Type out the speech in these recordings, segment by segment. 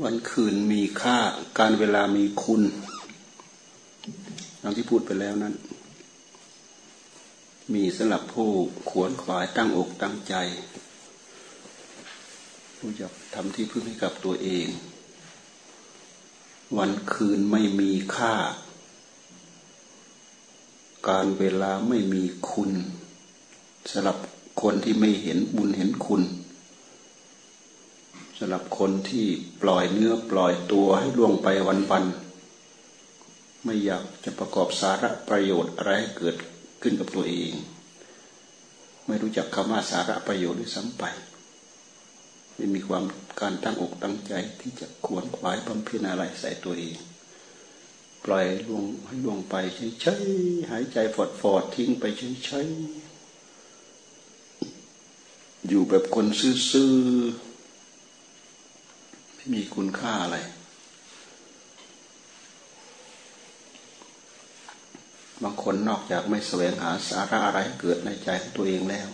วันคืนมีค่าการเวลามีคุณดังที่พูดไปแล้วนั้น มีสำหรับผู้ขวนขวายตั้งอกตั้งใจ ผู้จะทำที่พึ่งให้กับตัวเอง วันคืนไม่มีค่า การเวลาไม่มีคุณสำหรับคนที่ไม่เห็นบุญเห็นคุณำหรับคนที่ปล่อยเนื้อปล่อยตัวให้ล่วงไปวันๆไม่อยากจะประกอบสาระประโยชน์อะไรให้เกิดขึ้นกับตัวเอง ไม่รู้จักคำว่าสาระประโยชน์ด้วยซ้ำไป ไม่มีความการตั้งอกตั้งใจที่จะขวนขวายบำเพ็ญอะไรใส่ตัวเอง ปล่อยล่วงให้ล่วงไปเฉยๆหายใจฟอดฟอดทิ้งไปเฉยๆอยู่แบบคนซื่อ ไม่มีคุณค่าอะไร บางคนนอกจากไม่แสวงหาสาระอะไรเกิดในใจของตัวเองแล้ว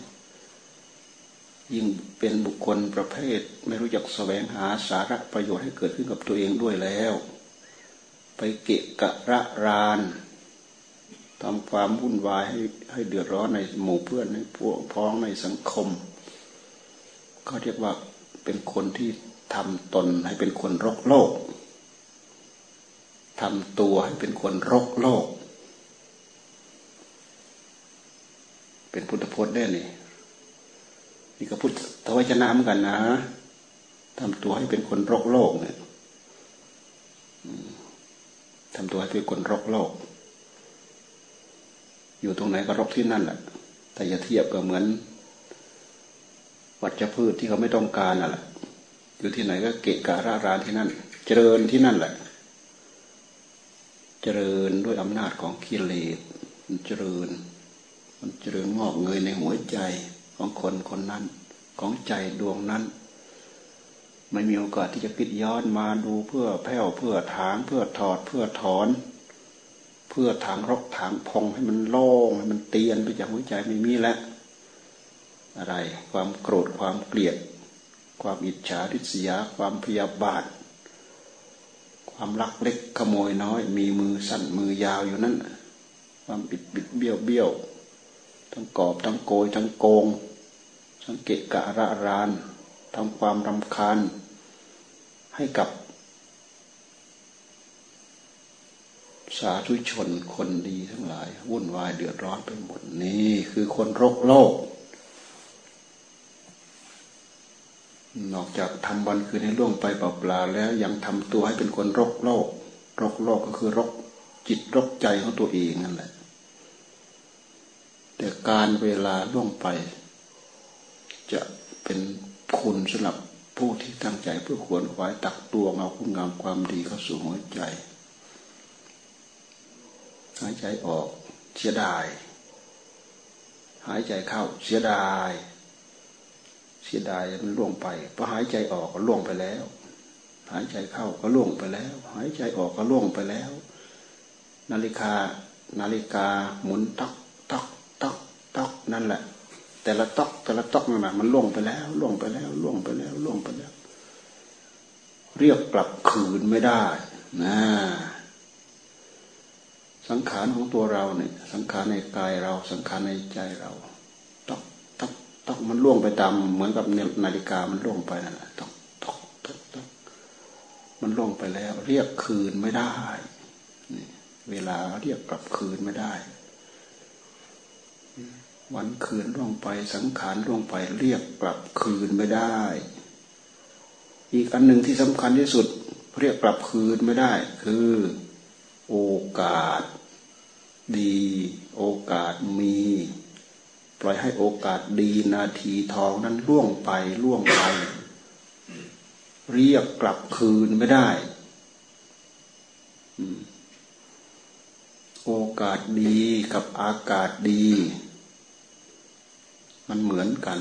ยิ่งเป็นบุคคลประเภทไม่รู้จักแสวงหาสาระประโยชน์ให้เกิดขึ้นกับตัวเองด้วยแล้ว ไปเกะกะระรานทำความวุ่นวายให้ให้เดือดร้อนในหมู่เพื่อนในพวกพ้องในสังคม ก็เรียกว่าเป็นคนที่ ทำตนให้เป็นคนรกโลกทำตัวให้เป็นคนรกโลก เป็นพุทธพจน์ได้นี่นี่ก็พุทธวจนะเหมือนกันนะทำตัวให้เป็นคนรกโลกเนี่ยทำตัวให้เป็นคนรกโลก อยู่ตรงไหนก็รกที่นั่นแหละ แต่อย่าเทียบกับเหมือน วัชพืชที่เขาไม่ต้องการน่ะแหละ อยู่ที่ไหนก็เกะกะร่ารานที่นั่น เจริญที่นั่นแหละ เจริญด้วยอำนาจของกิเลสมันเจริญ มันเจริญงอกเงยในหัวใจของคนคนนั้น ของใจดวงนั้น ไม่มีโอกาสที่จะคิดย้อนมาดูเพื่อแผ่วเพื่อถางเพื่อถอดเพื่อถอน เพื่อถางรกถางพองให้มันโล่งให้มันเตียนไปจากหัวใจไม่มีแล้วอะไรความโกรธความเกลียด ความอิจฉาริษยา ความพยาบาท ความรักเล็กขโมยน้อย มีมือสั้นมือยาวอยู่นั่นความบิดบิดเบี้ยวเบี้ยวทั้งกอบทั้งโกยทั้งโกงสังเกตกะระรานทำความรำคาญให้กับสาธุชนคนดีทั้งหลาย วุ่นวายเดือดร้อนไปหมดนี่คือคนรกโลก นอกจากทำวันคืนให้ล่วงไปเปล่าๆแล้วยังทำตัวให้เป็นคนรกโลก รกโลกก็คือรกจิตรกใจของตัวเองนั่นแหละ แต่การเวลาล่วงไป จะเป็นคุณสำหรับผู้ที่ตั้งใจเพื่อขวนขวายตักตัวเอาคุณงามความดีเข้าสู่หัวใจหายใจออกเสียดาย หายใจเข้าเสียดาย เสียดายมันล่วงไปพอหายใจออกก็ล่วงไปแล้ว หายใจเข้าก็ล่วงไปแล้ว หายใจออกก็ล่วงไปแล้ว นาฬิกา นาฬิกาหมุนตักตักตักตักนั่นแหละ แต่ละตักแต่ละตักนั่นแหละมันล่วงไปแล้วล่วงไปแล้วล่วงไปแล้วล่วงไปแล้ว เรียกกลับคืนไม่ได้นะสังขารของตัวเราเนี่ย สังขารในกายเรา สังขารในใจเรา ต้องมันล่วงไปตามเหมือนกับนาฬิกามันล่วงไปนั่นแหละต้องต้องต้องต้องมันล่วงไปแล้ว เรียกคืนไม่ได้เวลาเรียกกลับคืนไม่ได้ วันคืนล่วงไปสังขารล่วงไป เรียกกลับคืนไม่ได้ อีกอันหนึ่งที่สำคัญที่สุด เรียกกลับคืนไม่ได้ คือ โอกาส ดี โอกาสมี ปล่อยให้โอกาสดีนาทีทองนั้นล่วงไปล่วงไป เรียกกลับคืนไม่ได้โอกาสดีกับอากาศดี มันเหมือนกัน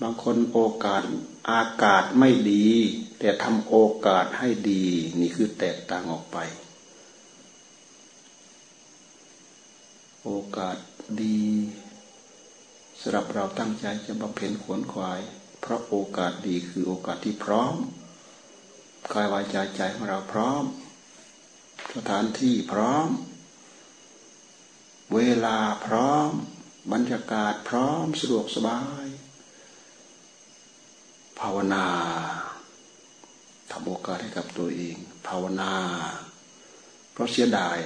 บางคนโอกาสอากาศไม่ดี แต่ทำโอกาสให้ดี นี่คือแตกต่างออกไป โอกาสดีสำหรับเราตั้งใจจะบำเพ็ญขวนขวาย เพราะโอกาสดีคือโอกาสที่พร้อมกายวาจาใจของเราพร้อม สถานที่พร้อม เวลาพร้อม บรรยากาศพร้อมสะดวกสบาย ภาวนาทำโอกาสให้กับตัวเอง ภาวนา เพราะเสียดาย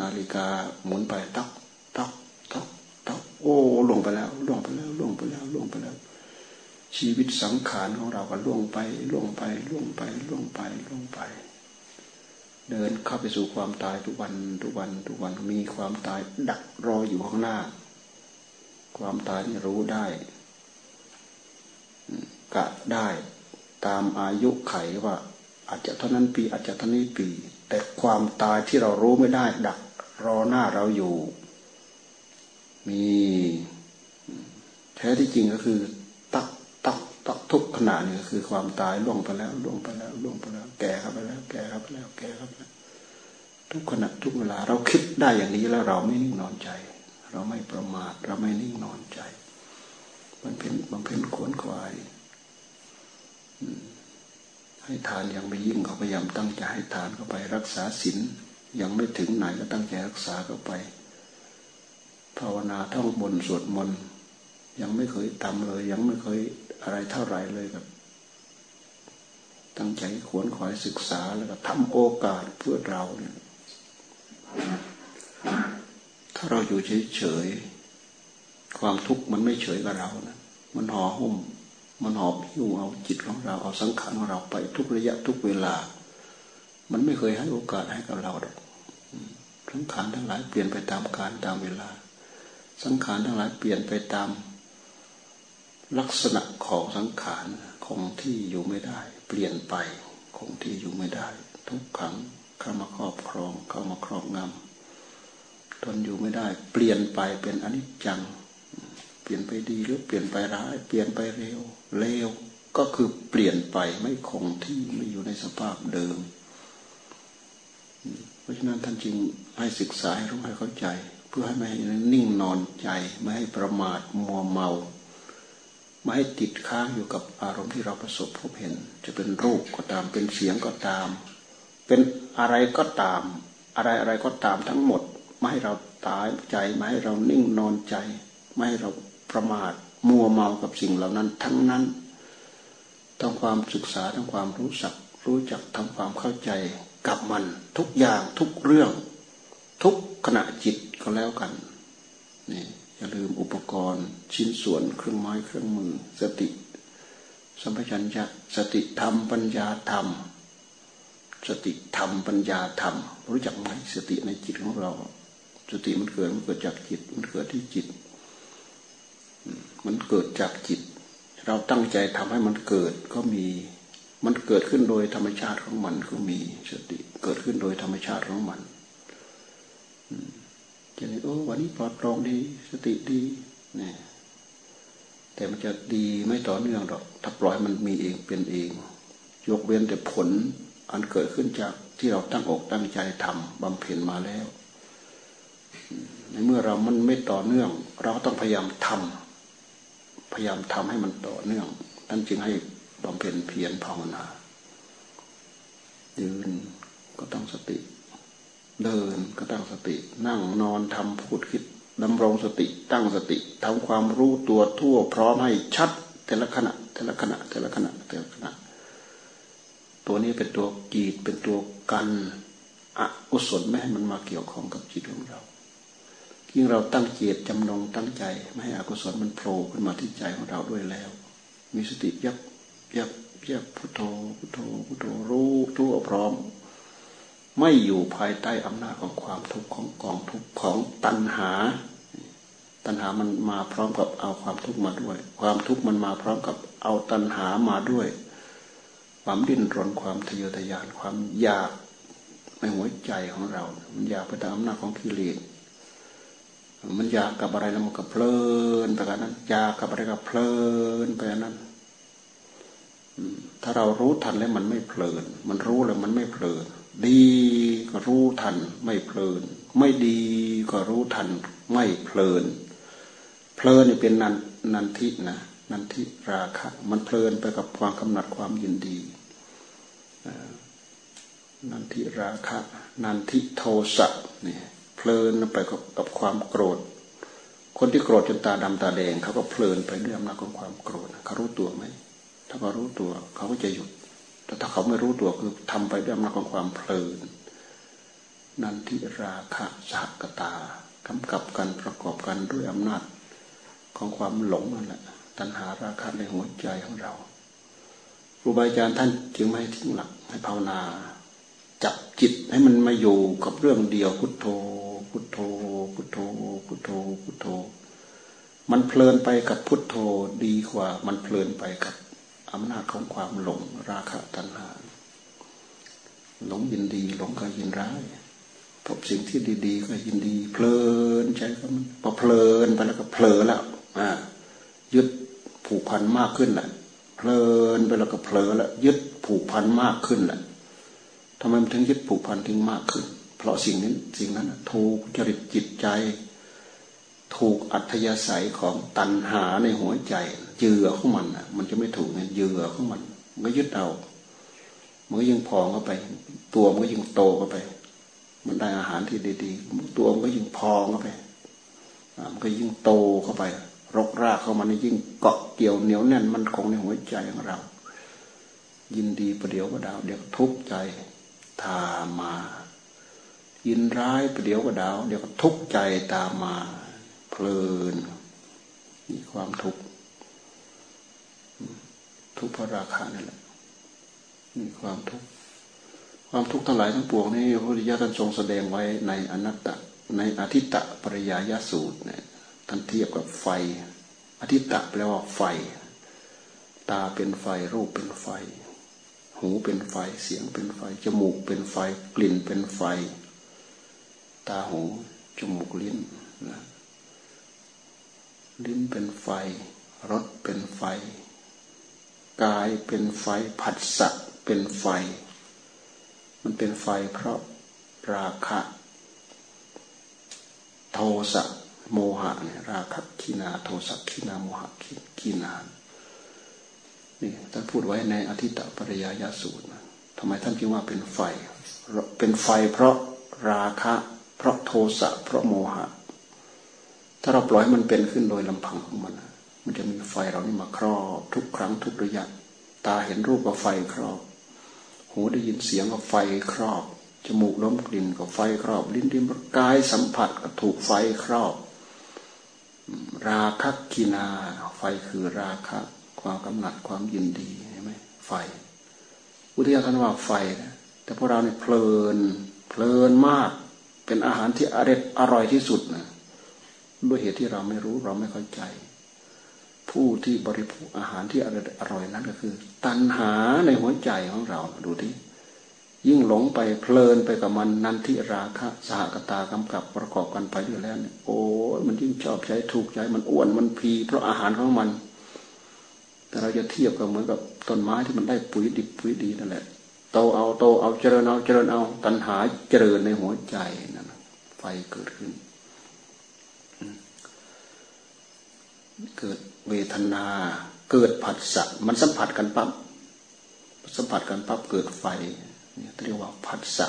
นาฬิกาหมุนไปตักตักตักตักโอ้ลงไปแล้วล่วงไปแล้วล่วงไปแล้วล่วงไปแล้ว ชีวิตสังขารของเราก็ล่วงไปล่วงไปล่วงไปล่วงไปล่วงไป เดินเข้าไปสู่ความตายทุกวันทุกวันทุกวันมีความตายดักรออยู่ข้างหน้า ความตายนี่รู้ได้กะได้ตามอายุไขว่า อาจจะเท่านั้นปีอาจจะเท่านี้ปี แต่ความตายที่เรารู้ไม่ได้ ดัก รอหน้าเราอยู่ มีแท้ที่จริงก็คือ ตักตักตักทุกขณะนี่ก็คือความตายล่วงไปแล้วล่วงไปแล้วล่วงไปแล้ว แก่เข้าไปแล้ว แก่เข้าไปแล้ว แก่เข้าไปแล้วทุกขณะทุกเวลาเราคิดได้อย่างนี้แล้วเราไม่นิ่งนอนใจ เราไม่ประมาทเราไม่นิ่งนอนใจมันเป็นมันเป็นขวนขวายให้ทานยังไม่ยิ่งเขาพยายามตั้งใจให้ทานเข้าไปรักษาศีล ยังไม่ถึงไหนก็ตั้งใจรักษาเข้าไป ภาวนาท่องบนสวดมนต์ยังไม่เคยทำเลย ยังไม่เคยอะไรเท่าไรเลยครับ ตั้งใจขวนขวายศึกษาแล้วก็ทำโอกาสเพื่อเราเนี่ยถ้าเราอยู่เฉยๆความทุกข์มันไม่เฉยกับเรานะมันห่อหุ้มมันหอบหิ้วเอาจิตของเราเอาสังขารของเราไปทุกระยะทุกเวลา มันไม่เคยให้โอกาสให้กับเราดอก สังขารทั้งหลายเปลี่ยนไปตามการตามเวลา สังขารทั้งหลายเปลี่ยนไปตามลักษณะของสังขารคงที่อยู่ไม่ได้ เปลี่ยนไปคงที่อยู่ไม่ได้ ทุกขังเข้ามาครอบครองเข้ามาครอบงำทนอยู่ไม่ได้ เปลี่ยนไปเป็นอนิจจัง เปลี่ยนไปดีหรือเปลี่ยนไปร้าย เปลี่ยนไปเร็วเร็วก็คือเปลี่ยนไปไม่คงที่ไม่อยู่ในสภาพเดิมะฉะนั้นท่านจึงให้ศึกษาให้รู้ให้เข้าใจ เพื่อให้ไม่ให้นิ่งนอนใจ ไม่ให้ประมาทมัวเมาไม่ให้ติดค้างอยู่กับอารมณ์ที่เราประสบพบเห็น จะเป็นรูปก็ตามเป็นเสียงก็ตาม เป็นอะไรก็ตาม อะไรอะไรก็ตามทั้งหมด ไม่ให้เราตายใจ ไม่ให้เรานิ่งนอนใจ ไม่ให้เราประมาทมัวเมากับสิ่งเหล่านั้นทั้งนั้นต้องความศึกษาทั้งความรู้สักรู้จักทำความเข้าใจ กับมันทุกอย่างทุกเรื่อง ทุกขณะจิตก็แล้วกันนี่อย่าลืมอุปกรณ์ชิ้นส่วนเครื่องไม้เครื่องมือ สติ สัมปชัญญะสติธรรมปัญญาธรรม สติธรรมปัญญาธรรม รู้จักไหมสติในจิตของเรา สติมันเกิดมันเกิดจากจิต มันเกิดที่จิต มันเกิดจากจิต เราตั้งใจทำให้มันเกิดก็มี มันเกิดขึ้นโดยธรรมชาติของมันก็มีสติเกิดขึ้นโดยธรรมชาติของมันจะนี่โอ้วันนี้ปลอดโปร่งดีสติดีนี่แต่มันจะดีไม่ต่อเนื่องหรอกถ้าปล่อยมันมีเองเป็นเอง ยกเว้นแต่ผลอันเกิดขึ้นจากที่เราตั้งอกตั้งใจทำบำเพ็ญมาแล้วในเมื่อเรามันไม่ต่อเนื่อง เราต้องพยายามทำพยายามทำให้มันต่อเนื่องนั่นจึงให้ บำเพ็ญเพียรภาวนา ยืนก็ต้องสติ เดินก็ตั้งสติ นั่งนอนทำพูดคิดดำรงสติตั้งสติทำความรู้ตัวทั่วพร้อมให้ชัดแต่ละขณะแต่ละขณะแต่ละขณะแต่ละขณะ ตัวนี้เป็นตัวกีดเป็นตัวกันอกุศลไม่ให้มันมาเกี่ยวข้องกับจิตของเรายิ่งเราตั้งเจตจำนงตั้งใจ ไม่ให้อกุศลมันโผล่ขึ้นมาที่ใจของเราด้วยแล้ว มีสติยับ ยับยับพุทโธพุทโธพุทโธรู้ทั่วพร้อม ไม่อยู่ภายใต้อำนาจของความทุกข์ของกองทุกข์ของตัณหา ตัณหามันมาพร้อมกับเอาความทุกข์มาด้วย ความทุกข์มันมาพร้อมกับเอาตัณหามาด้วย ความดิ้นรนความทะเยอทะยานความอยากในหัวใจของเรา มันอยากไปตามอำนาจของกิเลสมันอยากกับอะไรแล้วมันก็เพลินไปกันนั้นอยากกับอะไรก็เพลินไปนั้น ถ้าเรารู้ทันแล้วมันไม่เพลิน มันรู้แล้วมันไม่เพลิน ดีก็รู้ทันไม่เพลิน ไม่ดีก็รู้ทันไม่เพลิน เพลินเป็นนันนันทินะ นันทิราคะ มันเพลินไปกับความกำหนัดความยินดี นันทิราคะ นันทิโทสะเนี่ยเพลินไปกับกับความโกรธ คนที่โกรธจนตาดำตาแดงเขาก็เพลินไปด้วยอำนาจของความโกรธเขารู้ตัวไหม ถ้าเขารู้ตัว เขาก็จะหยุด แต่ถ้าเขาไม่รู้ตัวคือทำไปด้วยอำนาจของความเพลิน นันทิราคะสหกตากำกับกันประกอบกันด้วยอำนาจของความหลงนั่นแหละตัณหาราคะในหัวใจของเราครูบาอาจารย์ท่านจึงไม่ให้ทิ้งหลักให้ภาวนา จับจิตให้มันมาอยู่กับเรื่องเดียวพุทโธ พุทโธ พุทโธ พุทโธพุทโธมันเพลินไปกับพุทโธดีกว่า มันเพลินไปกับ อำนาจของความหลงราคะตัณหา หลงยินดี หลงก็ยินร้ายพบสิ่งที่ดีๆ ก็ยินดี เพลินใจก็มันพอเพลินไปแล้วก็เผลอแล้วอ่ายึดผูกพันมากขึ้นแหละเพลินไปแล้วก็เผลอแล้วยึดผูกพันมากขึ้นแหละทำไมมันถึงยึดผูกพันถึงมากขึ้น เพราะสิ่งนี้สิ่งนั้นถูกจริตจิตใจ ถูกอัธยาศัยของตัณหาในหัวใจ เยื่อของมันอะ มันจะไม่ถูกเนี่ยเยื่อของมันมันก็ยึดเอามันก็ยิ่งพองเข้าไป ตัวมันก็ยิ่งโตเข้าไป มันได้อาหารที่ดีๆตัวมันก็ยิ่งพองเข้าไปมันก็ยิ่งโตเข้าไป รกรากเข้ามาในยิ่งเกาะเกี่ยวเหนียวแน่นมันคงในหัวใจของเรา ยินดีประเดี๋ยวก็ดาว เดี๋ยวทุกข์ใจตามมา ยินร้ายประเดี๋ยวก็ดาว เดี๋ยวก็ทุกข์ใจตามมา เพลินมีความทุกข์ ทุกข์เพราะราคานั่นแหละมีความทุกข์ความทุกข์ทั้งหลายทั้งปวงนี้พระพุทธเจ้าท่านทรงแสดงไว้ในอนัตตในอธิตตปริยายสูตรเนี่ยท่านเทียบกับไฟ อธิตะแปลว่าไฟ ตาเป็นไฟรูปเป็นไฟ หูเป็นไฟเสียงเป็นไฟจมูกเป็นไฟ กลิ่นเป็นไฟ ตาหูจมูกลิ้นนะลิ้นเป็นไฟรสเป็นไฟ กายเป็นไฟผัสสะเป็นไฟ มันเป็นไฟเพราะราคะ โทสะโมหะเนี่ยราคะขีนาโทสะขีนาโมหะขีนานี่ท่านพูดไว้ในอธิตตปริยายสูตรนะทำไมท่านจึงว่าเป็นไฟ เป็นไฟเพราะราคะ เพราะโทสะเพราะโมหะ ถ้าเราปล่อยมันเป็นขึ้นโดยลำพังของมัน มันจะมีไฟเรานี่มาครอบทุกครั้งทุกระยะ ตาเห็นรูปก็ไฟครอบ หูได้ยินเสียงก็ไฟครอบ จมูกล้มกลิ่นก็ไฟครอบ ลิ้นดิ้มกายสัมผัสก็ถูกไฟครอบ ราคะกินา ไฟคือราคะความกำหนัดความยินดีใช่ไหมไฟ อุทยานว่าไฟนะแต่พวกเราเนี่ยเพลิน เพลินมาก เป็นอาหารที่อร่อยอร่อยที่สุดนะด้วยเหตุที่เราไม่รู้เราไม่เข้าใจ ผู้ที่บริโภคอาหารที่อร่อยนั้นก็คือ ตัณหาในหัวใจของเราดูที่ยิ่งหลงไปเพลินไปกับมันนันทิราคะสหกตากำกับประกอบกันไปอยู่แล้วเนี่ยโอ้มันยิ่งชอบใจถูกใจมันอ้วนมันพีเพราะอาหารของมัน แต่เราจะเทียบกับเหมือนกับต้นไม้ที่มันได้ปุ๋ยดิบปุ๋ยดีนั่นแหละโตเอาโตเอาเจริญเอาเจริญเอา ตัณหาเจริญในหัวใจนั่นไฟเกิดขึ้น เกิด เวทนา เกิดผัสสะมันสัมผัสกันปั๊บสัมผัสกันปั๊บเกิดไฟนี่เรียกว่าผัสสะ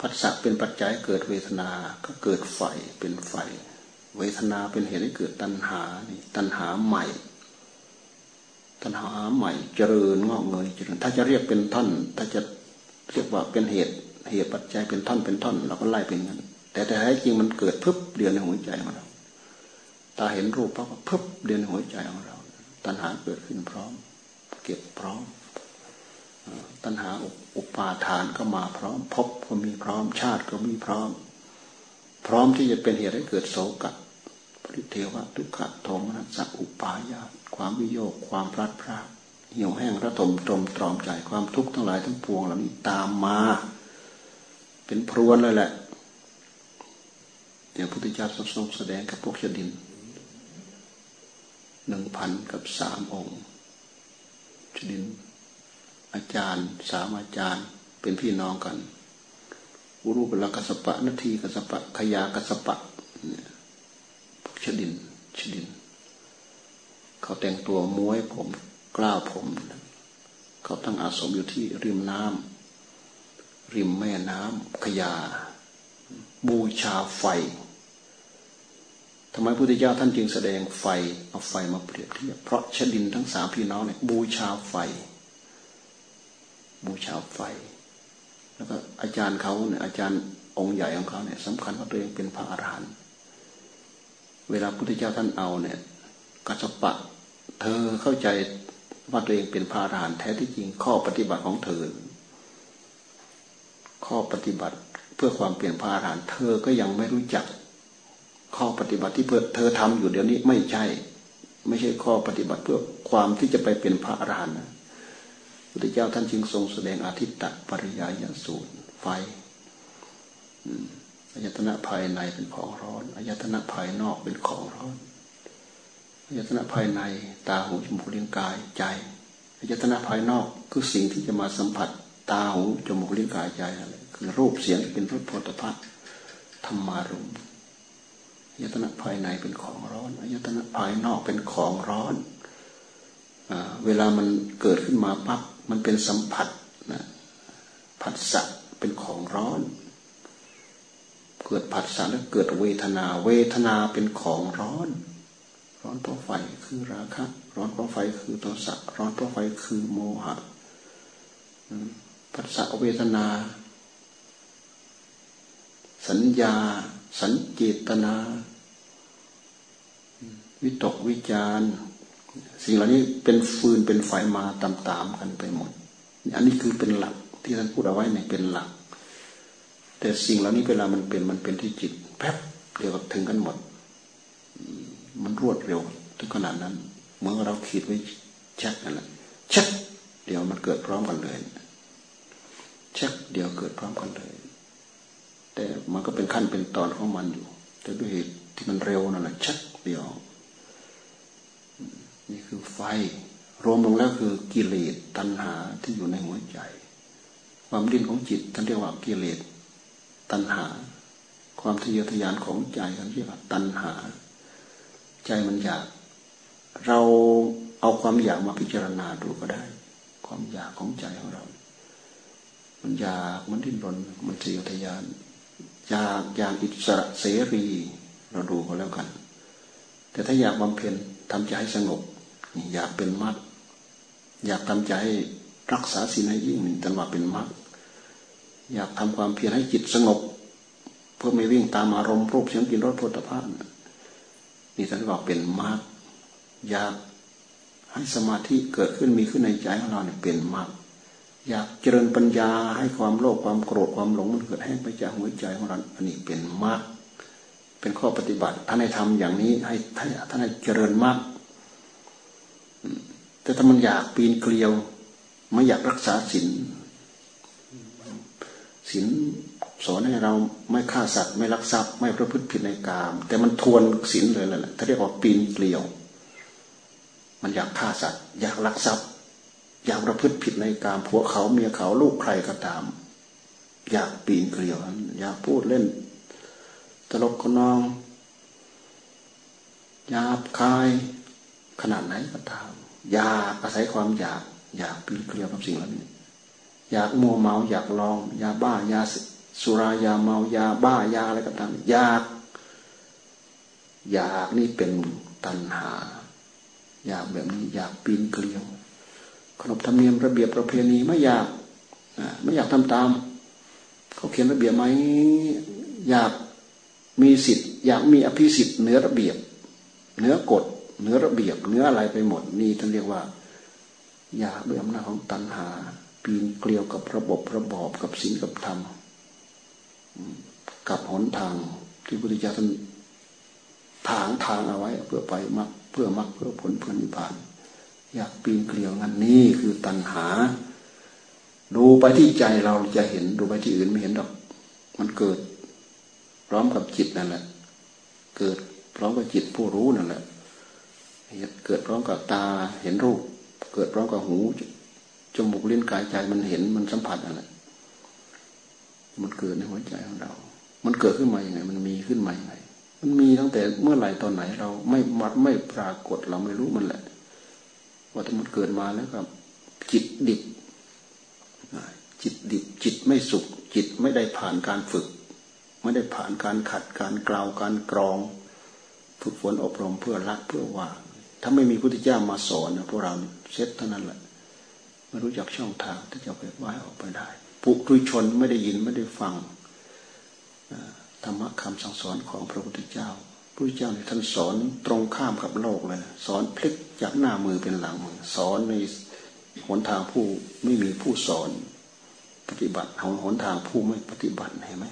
ผัสสะเป็นปัจจัยเกิดเวทนาก็เกิดไฟเป็นไฟ เวทนาเป็นเหตุให้เกิดตัณหานี่ตัณหาใหม่ ตัณหาใหม่เจริญงอกเงยเจริญถ้าจะเรียกเป็นท่อน ถ้าจะเรียกว่าเป็นเหตุเหตุปัจจัยเป็นท่อนเป็นท่อนเราก็ไล่เป็นงั้นแต่แต่แท้จริงมันเกิดพึบเดียวในหัวใจของเรา ตาเห็นรูปปั๊บพึบเดียวในหัวใจของเรา ตัณหาเกิดขึ้นพร้อม เก็บพร้อมตัณหาอุปาทานก็มาพร้อมพบก็มีพร้อม ชาติก็มีพร้อม พร้อมที่จะเป็นเหตุให้เกิดโศกะปริเทวะทุกขะโทมนัสสะอุปายาตความวิโยคความพลัดพรากเหี่ยวแห้งระทมตรมตรอมใจความทุกข์ทั้งหลายทั้งปวงเหล่านี้ตามมา เป็นพรวนเลยแหละอย่างพุทธเจ้าทรงแสดงกับพวกชดิน หนึ่งพันกับสามองค์ชดินอาจารย์สามอาจารย์เป็นพี่น้องกันอุรุปลกัสปะนาทีกัสปะขยากัสปะชดินชดิน เขาแต่งตัวม้วยผมกล้าวผม เขาตั้งอาสมอยู่ที่ริมน้ำริมแม่น้ำขยา บูชาไฟ ทำไมพระพุทธเจ้าท่านจึงแสดงไฟเอาไฟมาเปรียบเทียบเพราะชดินทั้งสามพี่น้องเนี่ยบูชาไฟ บูชาไฟ แล้วก็อาจารย์เขาเนี่ยอาจารย์องค์ใหญ่ของเขาเนี่ยสำคัญว่าตัวเองเป็นพระอรหันต์เวลาพุทธเจ้าท่านเอาเนี่ยกัสปะ เธอเข้าใจว่าตัวเองเป็นพระอรหันต์แท้ที่จริงข้อปฏิบัติของเธอ ข้อปฏิบัติเพื่อความเปลี่ยนพระอรหันต์เธอก็ยังไม่รู้จัก ข้อปฏิบัติที่เธอทำอยู่เดี๋ยวนี้ไม่ใช่ ไม่ใช่ข้อปฏิบัติเพื่อความที่จะไปเป็นพระอรหันต์พุทธเจ้าท่านจึงทรงแสดงอาทิตตปริยายสูตรไฟอายตนะภายในเป็นของร้อนอายตนะภายนอกเป็นของร้อนอายตนะภายในตาหูจมูกลิ้นกายใจอายตนะภายนอกคือสิ่งที่จะมาสัมผัส ตาหูจมูกลิ้นกายใจอะไรคือรูปเสียงเป็นรูปโพธิภัณฑ์ธรรมารมอา ยตนะภายในเป็นของร้อนอายตนะภายนอกเป็นของร้อนเวลามันเกิดขึ้นมาปั๊บมันเป็นสัมผัสนะผัสสะเป็นของร้อน เกิดผัสสะแล้วเกิดเวทนา เวทนาเป็นของร้อน ร้อนเพราะไฟคือราคะ ร้อนเพราะไฟคือโทสะร้อนเพราะไฟคือโมหะผัสสะเวทนา สัญญา สัญเจตนา วิตกวิจารสิ่งเหล่านี้เป็นฟืนเป็นไฟมาตามๆกันไปหมด อันนี้คือเป็นหลักที่ท่านพูดเอาไว้ในเป็นหลัก แต่สิ่งเหล่านี้เวลามันเป็นมันเป็นที่จิต แป๊บเดียวถึงกันหมด มันรวดเร็วถึงขนาดนั้นเมื่อเราคิดไว้ช็คนั่นแหละช็คเดี๋ยวมันเกิดพร้อมกันเลยช็คเดี๋ยวเกิดพร้อมกันเลย แต่มันก็เป็นขั้นเป็นตอนของมันอยู่ แต่ด้วยเหตุที่มันเร็วนั่นแหละช็คเดียว นี่คือไฟ รวมลงแล้วคือกิเลสตัณหาที่อยู่ในหัวใจ ความดิ้นของจิตท่านเรียกว่ากิเลสตัณหา ความทะเยอทะยานของใจเขานเรียกว่าตัณหา ใจมันอยาก เราเอาความอยากมาพิจารณาดูก็ได้ ความอยากของใจของเรา มันอยากมันดิ้นรนมันทะเยอทะยาน อยากอยากอิสระเสรี เราดูก็แล้วกัน แต่ถ้าอยากบำเพ็ญทำใจให้สงบอยากเป็นมัดอยากทำใจรักษาศีลให้ยิ่งแต่ว่าเป็นมัดอยากทำความเพียรให้จิตสงบ เพื่อไม่วิ่งตามอารมณ์รูปเสียงกลิ่นรสพุทธภาพนี่ท่านบอกเป็นมรรคอยากให้สมาธิเกิดขึ้นมีขึ้นในใจของเราเนี่ยเป็นมรรค อยากเจริญปัญญาให้ความโลภความโกรธความหลงมันเกิดแห้งไปจากหัวใจของเราอันนี้เป็นมรรคเป็นข้อปฏิบัติท่านให้ทำอย่างนี้ให้ท่านท่านให้เจริญมรรคแต่ถ้ามันอยากปีนเกลียวไม่อยากรักษาศีลศีลสอนให้เราไม่ฆ่าสัตว์ไม่ลักทรัพย์ ไม่ประพฤติผิดในกาม แต่มันทวนศีลเลยแหละถ้าเรียกว่าปีนเกลียว มันอยากฆ่าสัตว์ อยากลักทรัพย์ อยากประพฤติผิดในกามผัวเขาเมียเขาลูกใครก็ตาม อยากปีนเกลียว อยากพูดเล่น ตลกขนองอยากคายขนาดไหนก็ตาม อยากอาศัยความอยาก อยากปีนเกลียวกับสิ่งเหล่านี้ อยากมัวเมาอยากลอง ยาบ้ายาสุรายาเมายาบ้ายาอะไรก็ตาม อยาก อยากนี่เป็นตัณหา อยากแบบนี้อยากปีนเกลียว ขนบธรรมเนียมระเบียบประเพณีไม่อยากไม่อยากทำตาม เขาเขียนระเบียบไหมอยากมีสิทธิ์ อยากมีอภิสิทธิ์เนื้อระเบียบเนื้อกฎเนื้อระเบียบเนื้ออะไรไปหมดนี่ท่านเรียกว่า อยากด้วยอำนาจของตัณหา ปีนเกลียวกับระบบระบอบกับศีลกับธรรมกับหนทางที่พุทธเจ้าท่านทางทางเอาไว้ เพื่อไปมักเพื่อมักเพื่อผลเพื่อนิพพาน อยากปีนเกลียวงั้นนี่คือตัณหา ดูไปที่ใจเราจะเห็นดูไปที่อื่นไม่เห็นหรอก มันเกิด พร้อมกับจิตนั่นแหละ เกิดพร้อมกับจิตผู้รู้นั่นแหละเกิดพร้อมกับตาเห็นรูป เกิดพร้อมกับหูจมูกเลิ้นกายใจมันเห็นมันสัมผัสอะไรมันเกิดในหัวใจของเรา มันเกิดขึ้นมาอย่างไง มันมีขึ้นมาอย่างไง มันมีตั้งแต่เมื่อไหร่ตอนไหนเราไม่มัดไม่ปรากฏเราไม่รู้มันแหละ ว่าถ้ามันเกิดมาแล้วครับ จิตดิบจิตดิบจิตไม่สุข จิตไม่ได้ผ่านการฝึก ไม่ได้ผ่านการขัดการกล่าวการกรอง ฝึกฝนอบรมเพื่อรักเพื่อว่าถ้าไม่มีพุทธเจ้ามาสอนนะพวกเราเซ็ตเท่านั้นแหละไม่รู้จักช่องทางที่จะไปว่ายออกไปได้ปุถุชนไม่ได้ยินไม่ได้ฟังธรรมะคำสั่งสอนของพระพุทธเจ้า พุทธเจ้าเนี่ยท่านสอนตรงข้ามกับโลกเลยสอนพลิกจากหน้ามือเป็นหลังมือสอนในหนทางผู้ไม่มีผู้สอนปฏิบัติหนหนทางผู้ไม่ปฏิบัติเห็นไหม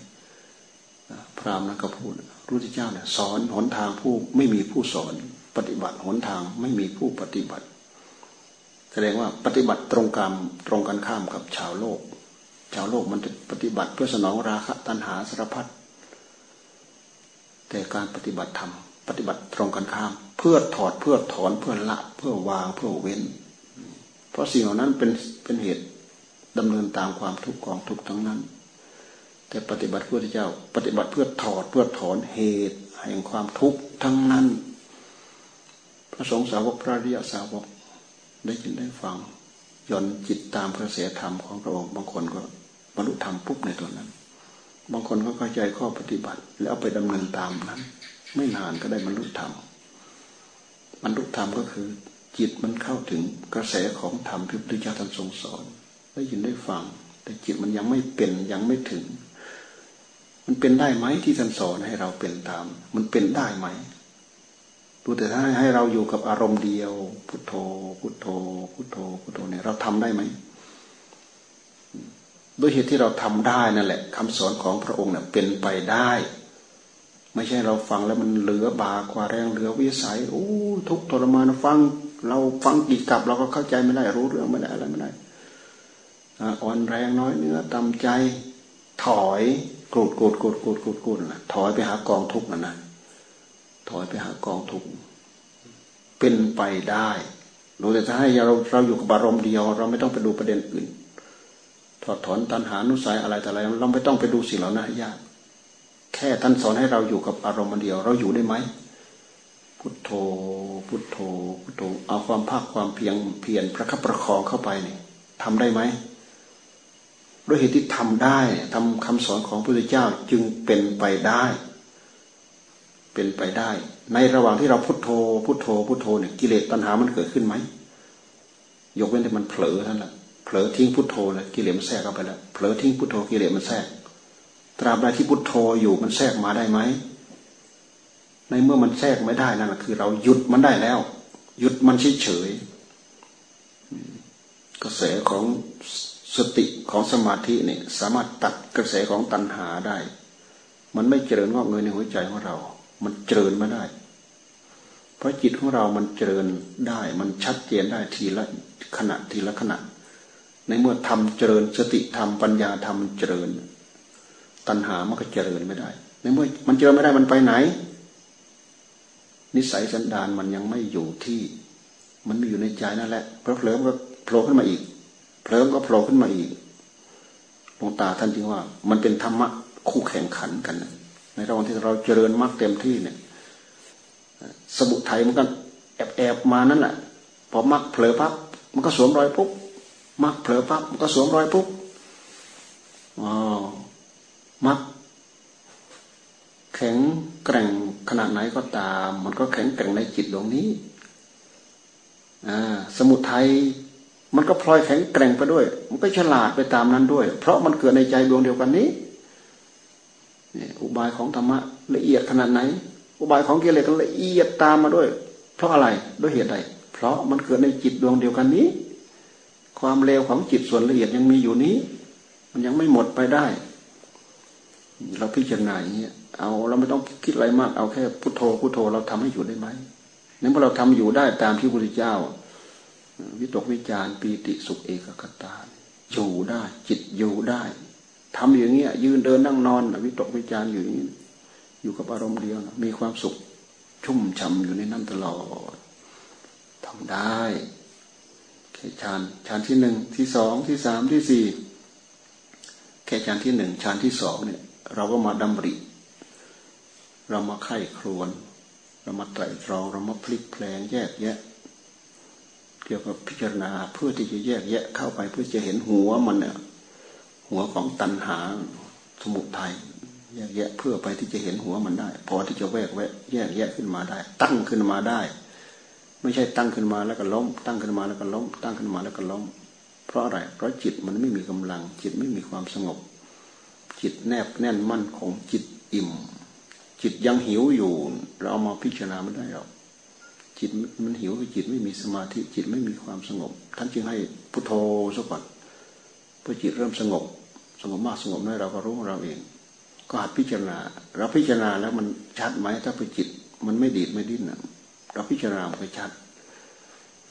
พราหมณ์นั้นก็พูดระพุทธเจ้าเนี่ยสอนหนทางผู้ไม่มีผู้สอน ปฏิบัติหนทางไม่มีผู้ปฏิบัติ แสดงว่าปฏิบัติตรงกรรมตรงกันข้ามกับชาวโลก ชาวโลกมันจะปฏิบัติเพื่อสนองราคะตัณหาสารพัด แต่การปฏิบัติธรรมปฏิบัติตรงกันข้าม เพื่อถอดเพื่อถอนเพื่อละ เพื่อวางเพื่อเว้น เพราะสิ่งเหล่านั้นเป็นเป็นเหตุดำเนินตามความทุกข์ของทุกข์ทั้งนั้น แต่ปฏิบัติเพื่อที่เจ้า ปฏิบัติเพื่อถอดเพื่อถอนเหตุแห่งความทุกข์ทั้งนั้น พระสงฆ์สาวกพระริยสาวกได้ยินได้ฟังย่อนจิตตามพระเสียธรรมของพระองค์บางคนก็บรรลุธรรมปุ๊บในตัวนั้น บางคนก็เข้าใจข้อปฏิบัติ แล้วไปดำเนินตามนั้น ไม่นานก็ได้บรรลุธรรมบรรลุธรรมก็คือ จิตมันเข้าถึงกระแสของธรรมที่พระพุทธเจ้าท่านทรงสอนได้ยินได้ฟัง แต่จิตมันยังไม่เป็นยังไม่ถึง มันเป็นได้ไหมที่ท่านสอนให้เราเป็นตาม มันเป็นได้ไหมดูแต่ถ้าให้เราอยู่กับอารมณ์เดียว พุทโธ พุทโธ พุทโธ พุทโธเนี่ยเราทำได้ไหม ด้วยเหตุที่เราทำได้นั่นแหละคำสอนของพระองค์เนี่ยเป็นไปได้ ไม่ใช่เราฟังแล้วมันเหลือบากว่าแรงเหลือวิสัยโอ้ทุกทรมานฟัง เราฟังกี่กับ เราก็เข้าใจไม่ได้รู้เรื่องไม่ได้อะไรไม่ได้อ่อนแรงน้อยเนื้อตำใจถอยกรูดกรูดกรูดกรูดกรูดกรูดนะถอยไปหากองทุกข์นั่นนะถอยไปหากองทุกข์เป็นไปได้โดยแต่ถ้าให้เราเราอยู่กับอารมณ์เดียว เราไม่ต้องไปดูประเด็นอื่น ถอดถอนตัณหานุสัยอะไรแต่อะไรเราไม่ต้องไปดูสิ่งเหล่านั้นยาก แค่ท่านสอนให้เราอยู่กับอารมณ์เดียว เราอยู่ได้ไหมพุทโธ พุทโธ พุทโธ เอาความภาคความเพียงเพียรประคับประคองเข้าไปนี่ยทำได้ไหมด้วยเหตุที่ทำได้ทำคำสอนของพระพุทธเจ้าจึงเป็นไปได้ เป็นไปได้ ในระหว่างที่เราพุทโธ พุทโธ พุทโธเนี่ยกิเลสตัณหามันเกิดขึ้นไหมยกเว้นแต่มันเผลอท่านละ เผลอทิ้งพุทโธแล้วกิเลสมันแทรกเข้าไปแล้วเผลอทิ้งพุทโธกิเลสมันแทรก ตราบใดที่พุทโธอยู่มันแทรกมาได้ไหมในเมื่อมันแทรกไม่ได้นั่นคือ เราหยุดมันได้แล้ว หยุดมันเฉยเฉยกระแสของสติของสมาธิเนี่ย สามารถตัดกระแสของตัณหาได้ มันไม่เจริญงอกเงยในหัวใจของเรา มันเจริญไม่ได้ เพราะจิตของเรามันเจริญได้ มันชัดเจนได้ทีละขณะทีละขณะ ในเมื่อทำเจริญสติธรรมปัญญาธรรมเจริญ ตัณหามันก็เจริญไม่ได้ ในเมื่อมันเจริญไม่ได้มันไปไหน นิสัยสันดานมันยังไม่อยู่ที่ มันมีอยู่ในใจนั่นแหละเพราะเผลอก็โผล่ขึ้นมาอีกเผลอก็โผล่ขึ้นมาอีกหลวงตาท่านจึงว่า มันเป็นธรรมะคู่แข่งขันกัน ในระหว่างที่เราเจริญมากเต็มที่เนี่ย สมุทัยมันก็แอบแอบมานั่นแหละพอมักเผลอปั๊บมันก็สวมรอยปุ๊บ มักเผลอปั๊บมันก็สวมรอยปุ๊บอ๋อมักแข็งแกร่งขนาดไหนก็ตาม มันก็แข็งแกร่งในจิตดวงนี้อ่าสมุทัยมันก็พลอยแข็งแกร่งไปด้วย มันก็ฉลาดไปตามนั้นด้วย เพราะมันเกิดในใจดวงเดียวกันนี้อุบายของธรรมะละเอียดขนาดไหน อุบายของกิเลสก็ละเอียดตามมาด้วย เพราะอะไรด้วยเหตุใดเพราะมันเกิดในจิตดวงเดียวกันนี้ ความเลวของจิตส่วนละเอียดยังมีอยู่นี้ มันยังไม่หมดไปได้ เราพิจารณาอย่างนี้เอาเราไม่ต้องคิดอะไรมากเอาแค่พุโทโธพุโทโธเราทำให้อยู่ได้ไหมนั่นพอเราทำอยู่ได้ตามที่พระพุทธเจ้า วิตกวิจารปีติสุขเอกคตาอยู่ได้ จิตอยู่ได้ทำอย่างเงี้ย ยืนเดินนั่งนอนวิตกวิจารอยู่อย่างนี้อยู่กับอารมณ์เดียวนะมีความสุขชุ่มฉ่าอยู่ในนั้นตลอดทำได้ ฌานฌานที่หนึ่งที่สองที่สามที่สี่แค่ฌานที่หนึ่งฌานที่สองเนี่ย เราก็มาดำริ เรามาไข้ครวน เรามาไตรตรองเรามาพลิกแปลงแยกแยะเกี่ยวกับพิจารณาเพื่อที่จะแยกแยะเข้าไปเพื่อจะเห็นหัวมันเนี่ยหัวของตัณหาสมุทัยแยกแยะเพื่อไปที่จะเห็นหัวมันได้ พอที่จะแวกแวะแยกแยะขึ้นมาได้ ตั้งขึ้นมาได้ ไม่ใช่ตั้งขึ้นมาแล้วก็ล้ม ตั้งขึ้นมาแล้วก็ล้ม ตั้งขึ้นมาแล้วก็ล้ม เพราะอะไร เพราะจิตมันไม่มีกำลัง จิตไม่มีความสงบ จิตแนบแน่นมั่นคงจิตอิ่ม จิตยังหิวอยู่ เราเอามาพิจารณาไม่ได้หรอกจิตมันหิวจิตไม่มีสมาธิจิตไม่มีความสงบ ท่านจึงให้พุทโธซะก่อนเพื่อจิตเริ่มสงบ สงบมากสงบน้อยเราก็รู้เราเอง ก็หัดพิจารณา เราพิจารณาแล้วมันชัดไหมถ้าไปจิตมันไม่ดีดไม่ดิ้น เราพิจารณาไปชัด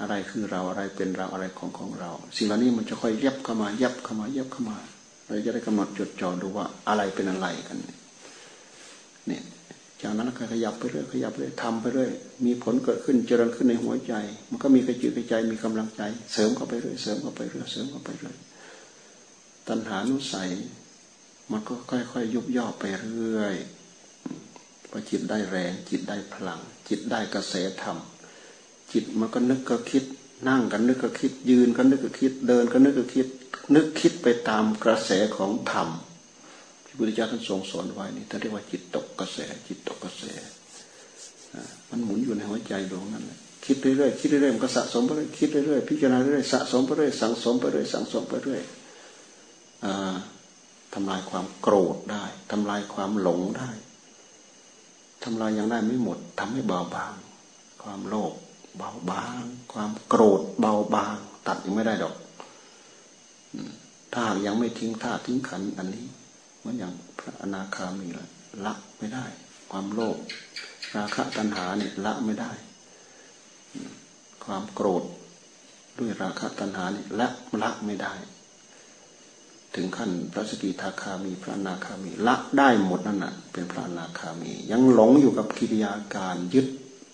อะไรคือเราอะไรเป็นเราอะไรของของเรา สิ่งเหล่านี้มันจะค่อยยับเข้ามายับเข้ามายับเข้ามา เราจะได้กำหนดจดจ่อดูว่าอะไรเป็นอะไรกันเนี่ยจากนั้นก็ขยับไปเรื่อยขยับไปเรื่อยทำไปเรื่อยมีผลเกิดขึ้นเจริญขึ้นในหัวใจ มันก็มีกระจืดกระใจมีกำลังใจ เสริมเข้าไปเรื่อยเสริมเข้าไปเรื่อยเสริมเข้าไปเรื่อยตัณหานุสัย มันก็ค่อยๆยุบย่อไปเรื่อยพอจิตได้แรงจิตได้พลัง จิตได้กระแสธรรม จิตมันก็นึกก็คิด นั่งกันนึกก็คิด ยืนก็นึกก็คิด เดินก็นึกก็คิด นึกคิดไปตามกระแสของธรรมที่พุทธเจ้าท่านทรงสอนไว้นี่ท่านเรียกว่าจิตตกกระแส จิตตกกระแสมันหมุนอยู่ในหัวใจดวงนั้นคิดเรื่อยๆคิดเรื่อยๆมันก็สะสมไปเรื่อยคิดเรื่อยๆพิจารณาเรื่อยๆสะสมไปเรื่อยสังสมไปเรื่อยสังสมไปเรื่อยทำลายความโกรธได้ทำลายความหลงได้ ทำลายยังได้ไม่หมดทำให้เบาบาง ความโลภเบาบาง ความโกรธเบาบาง ตัดยังไม่ได้ดอกถ้ายังไม่ทิ้งท่าทิ้งขันอันนี้เหมือนอย่างพระอนาคามีละละไม่ได้ ความโลภราคะตัณหาเนี่ยละไม่ได้ ความโกรธด้วยราคะตัณหาเนี่ยละละไม่ได้ ถึงขั้นพระสกิทาคามีพระนาคามีละได้หมดนั่นน่ะเป็นพระนาคามี ยังหลงอยู่กับกิริยาการยึด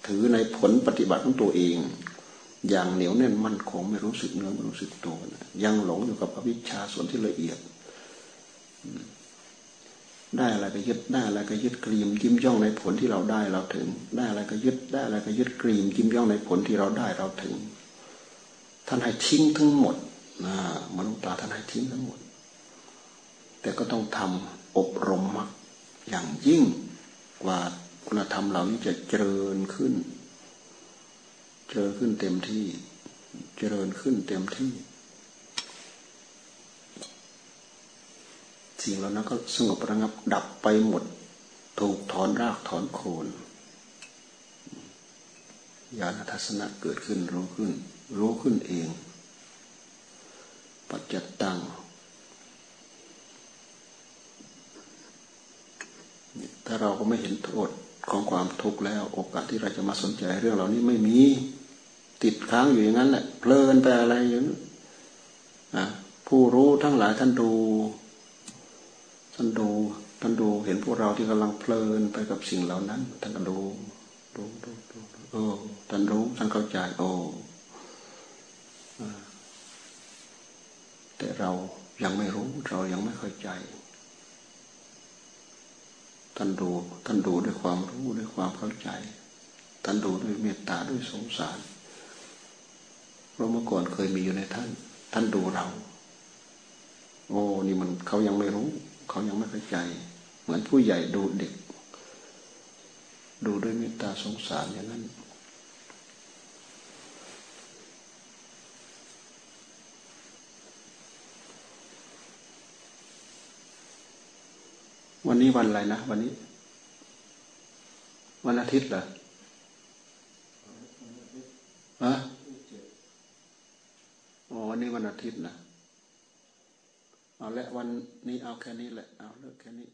ถือในผลปฏิบัติของตัวเอง อย่างเหนียวแน่นมั่นคงไม่รู้สึกเนื้อไม่รู้สึกตัวนะยังหลงอยู่กับอวิชชาส่วนที่ละเอียด ได้อะไรก็ยึดได้อะไรก็ยึดกรีมยิ้มย่องในผลที่เราได้เราถึง ได้อะไรก็ยึดได้อะไรก็ยึดกรีมยิ้มย่องในผลที่เราได้เราถึง ท่านให้ทิ้งทั้งหมดนะมนุษย์ตาท่านให้ทิ้งทั้งหมด แต่ก็ต้องทำอบรมมากอย่างยิ่งกว่าคุณธรรมเหล่านี้จะเจริญขึ้น เจริญขึ้นเต็มที่ เจริญขึ้นเต็มที่ สิ่งเหล่านั้นก็สงบระงับดับไปหมด ถูกถอนรากถอนโคนญาณทัศนะเกิดขึ้นรู้ขึ้น รู้ขึ้นเอง ปัจจตัง ถ้าเราก็ไม่เห็นโทษของความทุกข์แล้ว โอกาสที่เราจะมาสนใจเรื่องเหล่านี้ไม่มีติดค้างอยู่อย่างนั้นแหละเพลินไปอะไรอย่างนี้ผู้รู้ทั้งหลายท่านดูท่านดูท่านดูเห็นพวกเราที่กำลังเพลินไปกับสิ่งเหล่านั้นท่านก็ดูดูดูดูโอ้ท่านรู้ท่านเข้าใจโอ้แต่เรายังไม่รู้เรายังไม่เข้าใจ ท่านดูท่านดูด้วยความรู้ด้วยความเข้าใจ ท่านดูด้วยเมตตาด้วยสงสารเพราะเมื่อก่อนเคยมีอยู่ในท่าน ท่านดูเรา โอ้นี่มันเขายังไม่รู้ เขายังไม่เข้าใจ เหมือนผู้ใหญ่ดูเด็ก ดูด้วยเมตตาสงสารอย่างนั้น วันนี้วันอะไรนะวันนี้ วันอาทิตย์เหรอฮะอ๋อวันนี้วันอาทิตย์นะเอาละวันนี้เอาแค่นี้แหละ เอาเลิกแค่นี้